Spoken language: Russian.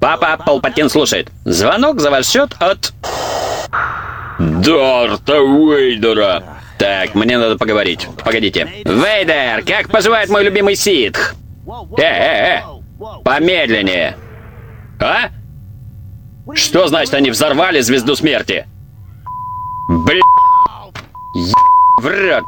Папа, Палпатин слушает. Звонок за ваш счет от... Дарта Вейдера. Так, мне надо поговорить. Погодите. Вейдер, как поживает мой любимый ситх? Э, э, э. Помедленнее. А? Что значит они взорвали звезду смерти? Бля... В рот.